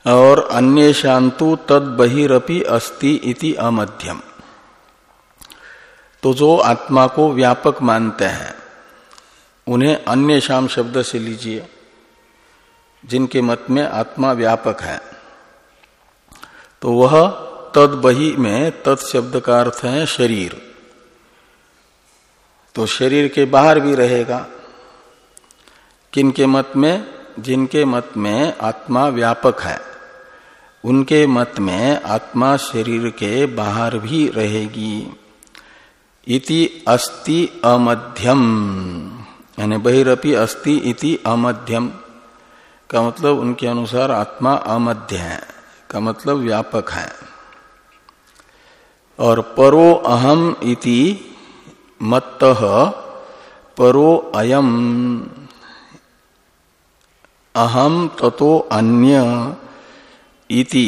और अन्य शांतु तद बहिरपि अस्ति इति अमध्यम। तो जो आत्मा को व्यापक मानते हैं, उन्हें अन्य शाम शब्द से लीजिए, जिनके मत में आत्मा व्यापक है। तो वह तद बही में तत्शब्द का अर्थ है शरीर। तो शरीर के बाहर भी रहेगा किनके मत में? जिनके मत में आत्मा व्यापक है। उनके मत में आत्मा शरीर के बाहर भी रहेगी। इति अस्ति अमध्यम। यानी बहिरपि अस्ति इति अमध्यम। का मतलब उनके अनुसार आत्मा अमध्य है, का मतलब व्यापक है। और परो अहम इति मत्त परो अयम। अहम ततो अन्य इति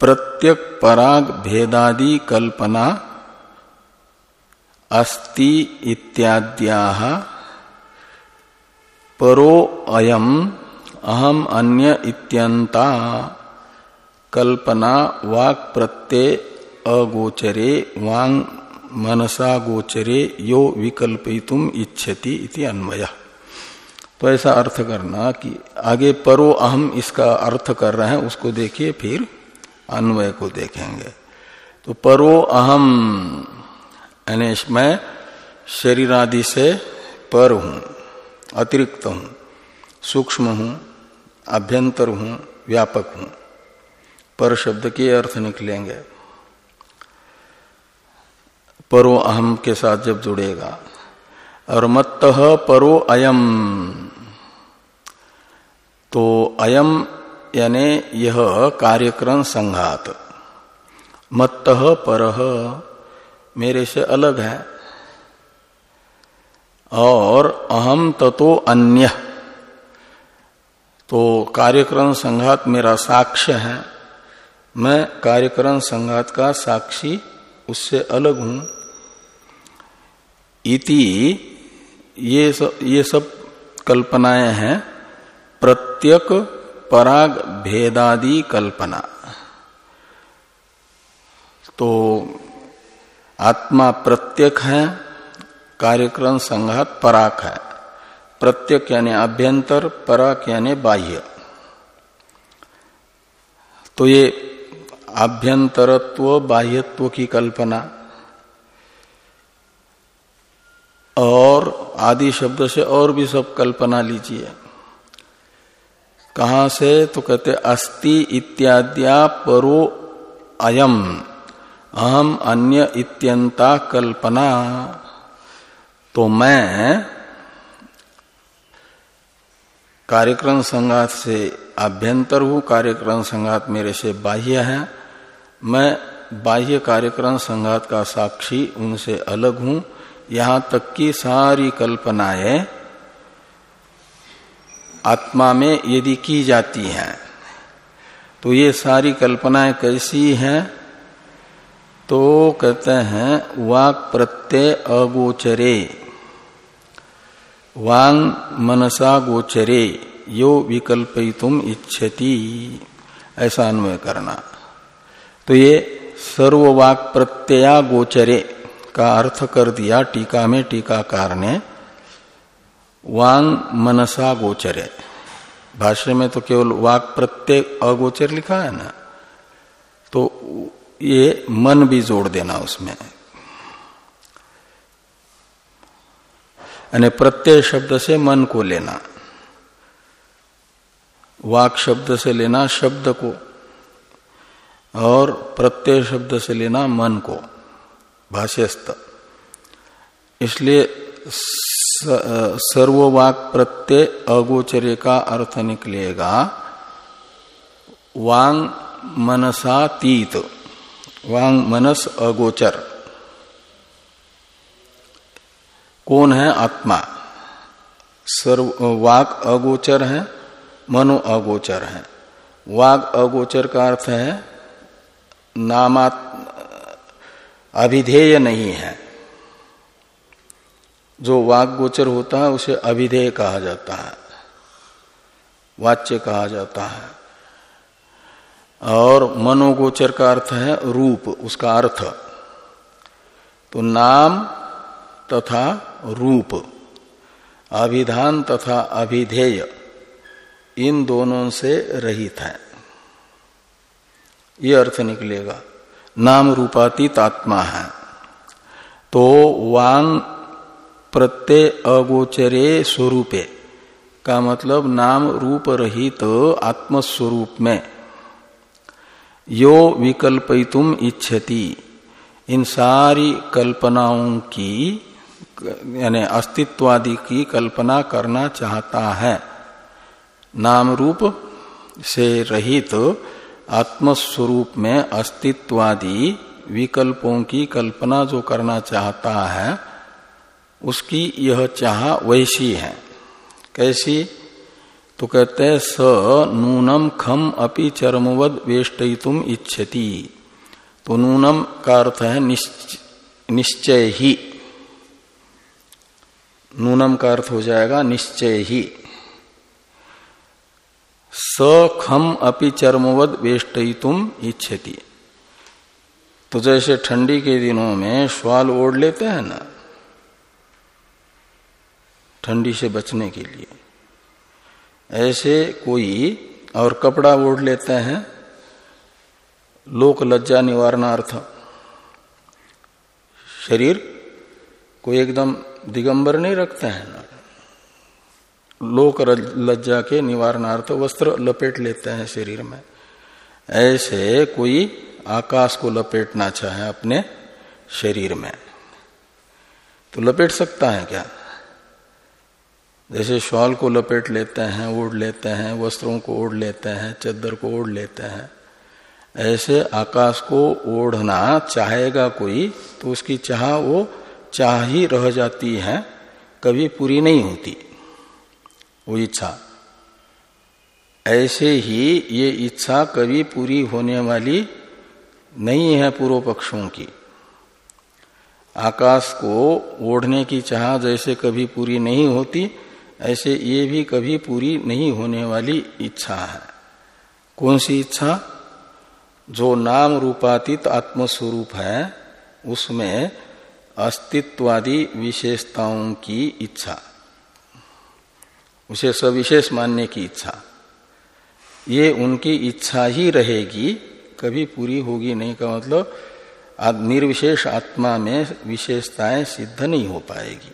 प्रत्यक पराग भेदादि कल्पना अस्ति इत्याद्या परो अयम अहम अन्य इत्यंता कल्पना वाक प्रत्यय अगोचरे वांग मनसा गोचरे यो विकल्पितुम इच्छति इति अन्वय। तो ऐसा अर्थ करना कि आगे परो अहम इसका अर्थ कर रहे हैं, उसको देखिए, फिर अन्वय को देखेंगे। तो परो अहम, यानी मैं शरीर आदि से पर हूँ, अतिरिक्त हूँ, सूक्ष्म हूँ, अभ्यंतर हूँ, व्यापक हूँ। पर शब्द के अर्थ निकलेंगे। परो अहम के साथ जब जुड़ेगा और मत्त परो अयम तो अयम यानी यह कार्यक्रम संघात। मत्त पर मेरे से अलग है। और अहम ततो अन्य। तो कार्यक्रम संघात मेरा साक्ष्य है। मैं कार्यक्रम संघात का साक्षी उससे अलग हूँ। इति ये सब ये सब कल्पनाएँ हैं। प्रत्यक पराग भेदादि कल्पना। तो आत्मा प्रत्यक है, कार्यक्रम संघात पराक है। प्रत्यक यानी अभ्यंतर पराक यानी बाह्य। तो ये आभ्यंतरत्व बाह्यत्व की कल्पना और आदि शब्द से और भी सब कल्पना लीजिए। कहा से? तो कहते, अस्ति इत्याद्या परो अयम। अहम अन्य इत्यंता कल्पना। तो मैं कार्यक्रम संघात से आभ्यंतर हूँ। कार्यक्रम संघात मेरे से बाह्य है। मैं बाह्य कार्यक्रम संघात का साक्षी उनसे अलग हूँ। यहाँ तक की सारी कल्पनाएँ आत्मा में यदि की जाती हैं तो ये सारी कल्पनाएँ कैसी हैं? तो कहते हैं, वाक प्रत्यय अगोचरे। वांग मनसा गोचरे, यो विकल्पितुम इच्छति। ऐसा अन्वय करना। तो ये सर्ववाक प्रत्यया गोचरे का अर्थ कर दिया, टीका में टीकाकार ने। वांग मनसा गोचरे। भाष्य में तो केवल वाक प्रत्यय अगोचर लिखा है ना? तो ये मन भी जोड़ देना उसमें। यानी प्रत्यय शब्द से मन को लेना। वाक शब्द से लेना शब्द को, और प्रत्यय शब्द से लेना मन को। भाष्यस्त इसलिए सर्ववाक प्रत्यय अगोचर्य का अर्थ निकलेगा। वांग मनसातीत वांग मनस अगोचर। कौन है आत्मा? सर्व वाक अगोचर है, मनो अगोचर है। वाग अगोचर का अर्थ है, नामात अभिधेय नहीं है। जो वाक गोचर होता है, उसे अभिधेय कहा जाता है। वाच्य कहा जाता है। और मनोगोचर का अर्थ है रूप, उसका अर्थ। तो नाम तथा रूप, अभिधान तथा अभिधेय, इन दोनों से रहित है। ये अर्थ निकलेगा। नाम रूपातीत आत्मा है। तो वांग प्रत्यय अगोचरे स्वरूपे। का मतलब नाम रूप रहित तो आत्मस्वरूप में। यो विकल्पितुम इच्छति। इन सारी कल्पनाओं की, यानी अस्तित्वादि की कल्पना करना चाहता है। नाम रूप से रहित तो आत्मस्वरूप में अस्तित्वादि विकल्पों की कल्पना जो करना चाहता है उसकी यह चाह वैसी है। कैसी? तो कहते हैं, स नूनम खम अपि चरमवद वेष्टुम इच्छति। तो नूनम का अर्थ है निश्चय ही नूनम का अर्थ हो जाएगा निश्चय ही स खम अपि चरमवद वेष्टुम इच्छति। तो जैसे ठंडी के दिनों में श्वाल ओढ़ लेते हैं ना ठंडी से बचने के लिए। ऐसे कोई, और कपड़ा ओढ़ लेते हैं लोक लज्जा निवारणार्थ शरीर को एकदम दिगंबर नहीं रखते हैं ना। लोक लज्जा के निवारणार्थ वस्त्र लपेट लेते हैं शरीर में। ऐसे कोई आकाश को लपेटना चाहे अपने शरीर में। तो लपेट सकता है क्या? जैसे शॉल को लपेट लेते हैं, ओढ़ लेते हैं, वस्त्रों को ओढ़ लेते हैं, चद्दर को ओढ़ लेते हैं। ऐसे आकाश को ओढ़ना चाहेगा कोई तो उसकी चाह वो चाह ही रह जाती है, कभी पूरी नहीं होती। वो इच्छा। ऐसे ही ये इच्छा कभी पूरी होने वाली नहीं है पूर्व पक्षों की। आकाश को ओढ़ने की चाह जैसे कभी पूरी नहीं होती ऐसे ये भी कभी पूरी नहीं होने वाली इच्छा है। कौन सी इच्छा? जो नाम रूपातीत आत्मस्वरूप है, उसमें अस्तित्वादि विशेषताओं की इच्छा। उसे सविशेष मानने की इच्छा। ये उनकी इच्छा ही रहेगी, कभी पूरी होगी नहीं का मतलब निर्विशेष आत्मा में विशेषताएँ सिद्ध नहीं हो पाएगी।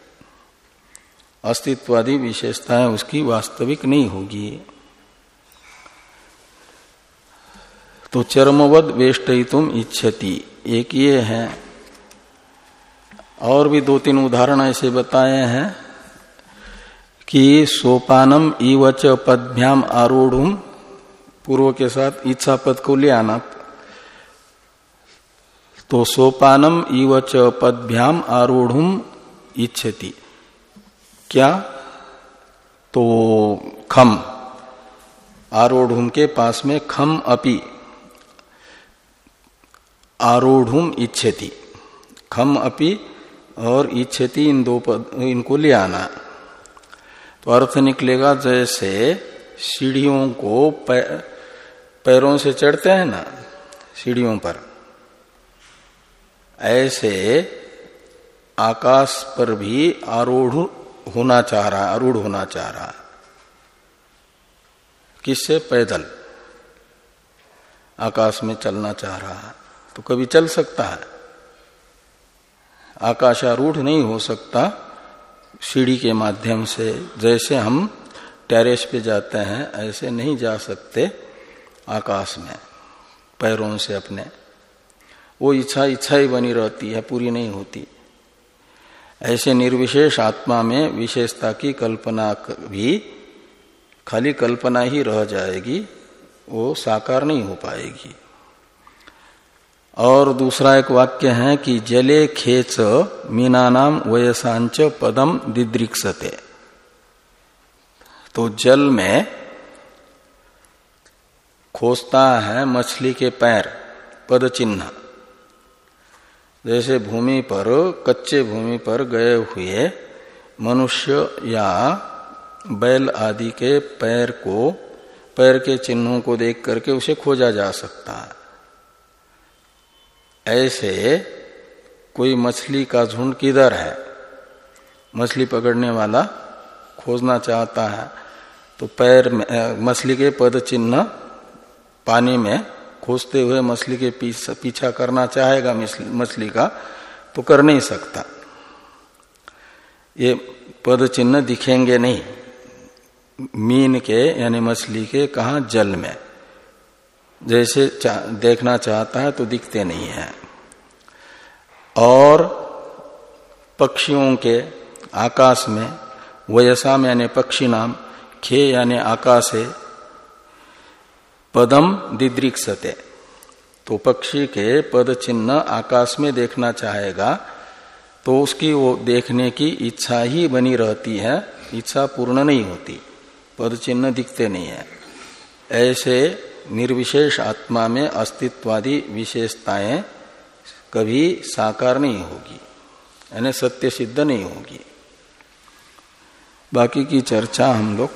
अस्तित्वादि विशेषताएँ उसकी वास्तविक नहीं होगी। तो चरमवद वेष्टुम इच्छति, एक ये है। और भी दो तीन उदाहरण ऐसे बताए हैं कि सोपानम इवच पदभ्याम आरूढ़ पूर्व के साथ इच्छा पद को ले आना। तो सोपानम इवच पदभ्याम आरूढ़ इच्छति। क्या? तो खम। आरोढ़ के पास में खम अपि। आरोढ़ इच्छति। खम अपि और इच्छति इन दो पद, इनको ले आना। तो अर्थ निकलेगा जैसे सीढ़ियों को पैरों से चढ़ते हैं ना, सीढ़ियों पर। ऐसे आकाश पर भी आरोढ़ होना चाह रहा है अरूढ़ होना चाह रहा। है किससे? पैदल। आकाश में चलना चाह रहा है तो कभी चल सकता है। आकाशारूढ़ नहीं हो सकता। सीढ़ी के माध्यम से, जैसे हम टेरेस पे जाते हैं, ऐसे नहीं जा सकते आकाश में, पैरों से अपने। वो इच्छा इच्छा ही बनी रहती है, पूरी नहीं होती। ऐसे निर्विशेष आत्मा में विशेषता की कल्पना भी खाली कल्पना ही रह जाएगी, वो साकार नहीं हो पाएगी। और दूसरा एक वाक्य है कि जले खेच मीना नाम वयसांच पदम दिद्रिक्सते तो जल में खोजता है मछली के पैर पद चिन्ह जैसे भूमि पर, कच्चे भूमि पर गए हुए मनुष्य या बैल आदि के पैर को, पैर के चिन्हों को देख करके उसे खोजा जा सकता है। ऐसे कोई मछली का झुंड किधर है? मछली पकड़ने वाला खोजना चाहता है तो पैर में, मछली के पद चिन्ह पानी में खोजते हुए मछली के पीछा करना चाहेगा मछली का तो कर नहीं सकता। ये पद चिन्ह दिखेंगे नहीं। मीन के यानी मछली के कहा जल में। जैसे चा, देखना चाहता है तो दिखते नहीं है। और पक्षियों के आकाश में वयसाम यानी पक्षी नाम खे यानी आकाशे पदम दिद्रिक्सते तो पक्षी के पद चिन्ह आकाश में देखना चाहेगा तो उसकी वो देखने की इच्छा ही बनी रहती है, इच्छा पूर्ण नहीं होती, पद चिन्ह दिखते नहीं है। ऐसे निर्विशेष आत्मा में अस्तित्वादी विशेषताएँ कभी साकार नहीं होगी, यानी सत्य सिद्ध नहीं होगी। बाकी की चर्चा हम लोग